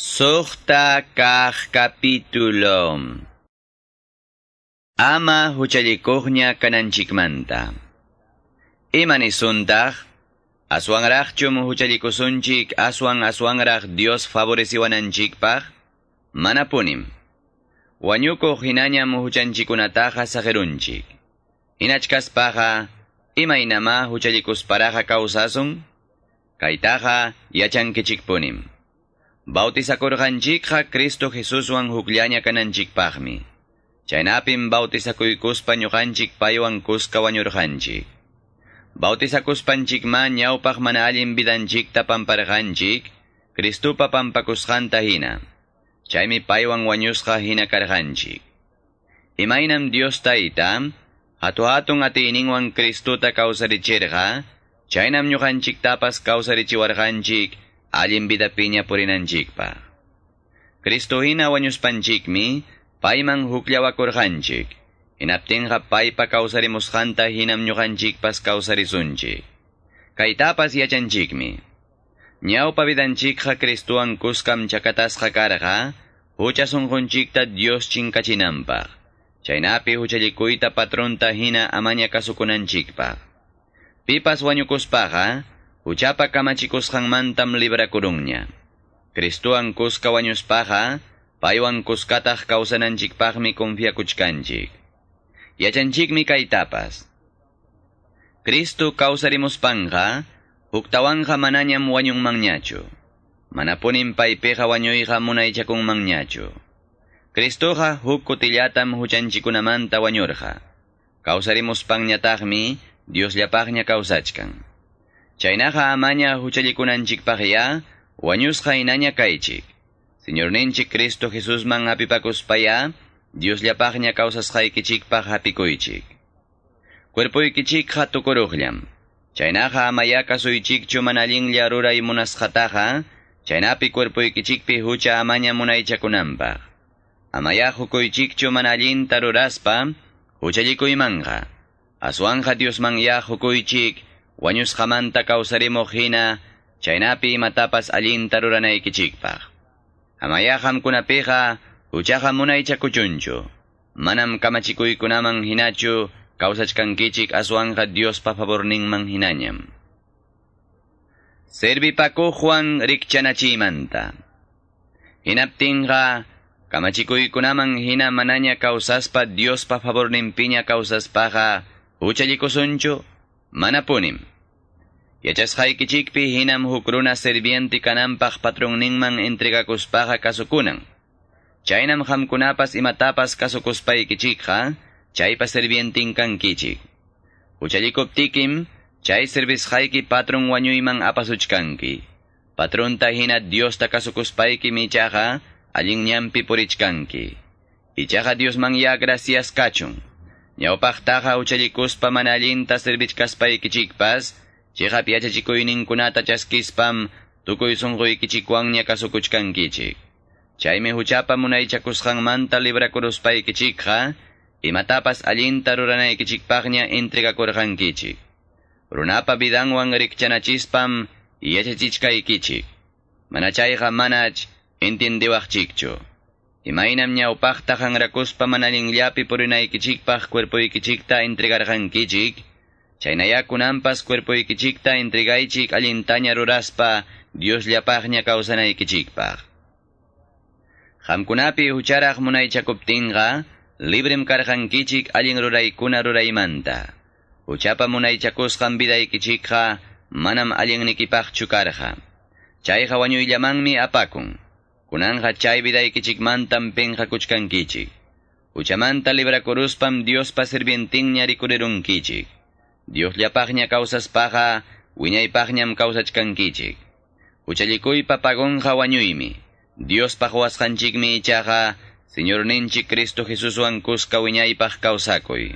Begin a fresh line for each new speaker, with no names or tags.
Sukta kah kapitulo. Ama huchalikuqña kananchikmanta. Imani suntaq, aswanraqchum huchalikusunchik aswan aswanraq Dios favoreciwananchikpaq, manapunim. Wañukuq hinañam huchanchikunataqa sajerunchik. Hinachkaspaqa, imaynama huchalikusparaqa kawsasun, kaytaqa yachankichikpunim. Bautisakurqanchikqa Cristo Jesuswan hukllaña kananchikpaqmi. Chaynapim bautisakuykuspa ñuqanchik paywan kuska wañurqanchik. Bautisakuspanchikma ñawpaq mana allin vidanchikta pamparqanchik, Cristupa pampakusqanta hina. Chaymi paywan wañusqa hina karqanchik. Imaynam Dios tayta, hatu hatun atininwan Cristuta kawsarichirqa, chaynam ñuqanchiktapas kawsarichiwarqanchik, allin vidapiña purinanchikpa. Cristohina wañuspanchikmi, payman hukllawakurqanchik. Hinaptinqa paypa kawsarimusqanta hinam ñuqanchikpas kawsarisunchik. Kaytapas yachanchikmi. Ñawpa vidanchikqa Cristuwan kuskam chakatasqa karqa, huchasunqunchikta Dios chinkachinanpaq. Chaynapi huchallikuyta patronta hina amaña kasukunanchikpaq. Pipas wañukuspaqa, Uchapa kamachikusqanmantam librakurunña. Kristuwan kuska wañuspaqa, paywan kuskataq kawsananchikpaqmi confiakuchkanchik. Yachanchikmi kaytapas. Kristu kawsarimuspanqa, huktawanja manañam wañunmanñachu. Manapunin paypiqa wañuyqa munaychakunmanñachu. Kristuqa huk kutillatam huchanchikunamanta wañurqa. Kawsarimuspanñataqmi Diosllapaqña kawsachkan. Chaynaqa amaña huchallikunanchikpaqya, wañusqa inaña kaychik. Señorninchik Cristo Jesusman apipakuspaya, Diosllapaqña kawsasqaykichikpaq hapikuychik. Cuerpuykichikqa tukuruqllam. Chaynaqa amaya kasuychikchu manallinlla ruray munasqataqa, chaynapi cuerpuykichikpi hucha amaña munaychakunanpaq. Amaya hukuychikchu manallinta ruraspa, huchallikuymanqa. Aswanja Diosman ya hukuychik, wañusqamanta kawsarimuq hina, chaynapi imatapas allinta ruranaykichikpaq. Amaya hamkunapiqa, huchaqa munaychakuchunchu. Manam kamachikuykunaman hinachu, kawsachkankichik aswanja Diospa favorninman hinañam. Servipakujuan rikchanachimanta. Hinaptinqa, kamachikuykunaman hina manaña kawsaspa Diospa favorninpiña kawsaspaqa, huchallikusunchu, manapunim. Yachasqaykichikpi hinam huk runa serviente kananpaq patronninman entregakuspaqa kasukunan. Chaynam hamkunapas imatapas kasukuspaykichikqa, chaypa servientin kankichik. Huchallikuptikim, chay servisqayki patron wañuyman apasuchkanki. Patronta hina Diosta kasukuspayki michaqa, allin ñampi purichkanki. Ichaqa Diosman ya gracias kachun. Ñawpaqtaqa uchallikuspa mana allinta servichkaspaykichikpas, chiqap yachachikuyninkunata chaskispam, tukuy sunquykichikwanña kasukuchkankichik. Chaymi huchapa munaychakusqanmanta librakuruspaykichikqa, imatapas allinta ruranaykichikpaqña entregakurqankichik. Runapa vidanwan rikchanachispam, yachachichkaykichik. Mana chayqa manach, entendiwaqchikchu. Imaynam ñawpaqta hanrakuspa manalinllapi purinaykichikpaq cuerpuykichikta entregarqankichik, chaynayakunanpas cuerpuykichikta entregaychik allintaña ruraspa Diosllapaqña kawsanaykichikpaq. Hamkunapi hucharaq munaychakuptinqa, librem karqankichik allin ruraykuna ruraymanta. Huchapa munaychakusqan vidaykichikqa, manam allinnikipaqchu karqa. Chayqa wañuyllamanmi apakun. Kunanja chay vidaykichikmantam penqakuchkankichik. Uchamanta librakuruspam Diospa sirvientinña rikurerunkichik. Diosllapaqña kawsaspaqa wiñaypaqñam kawsachkankichik. Uchallikuypa pagonqa wañuymi. Diospaq wasqanchikmi ichaqa, Señorninchik Cristo Jesuswan kuska wiñaypaq kawsakuy.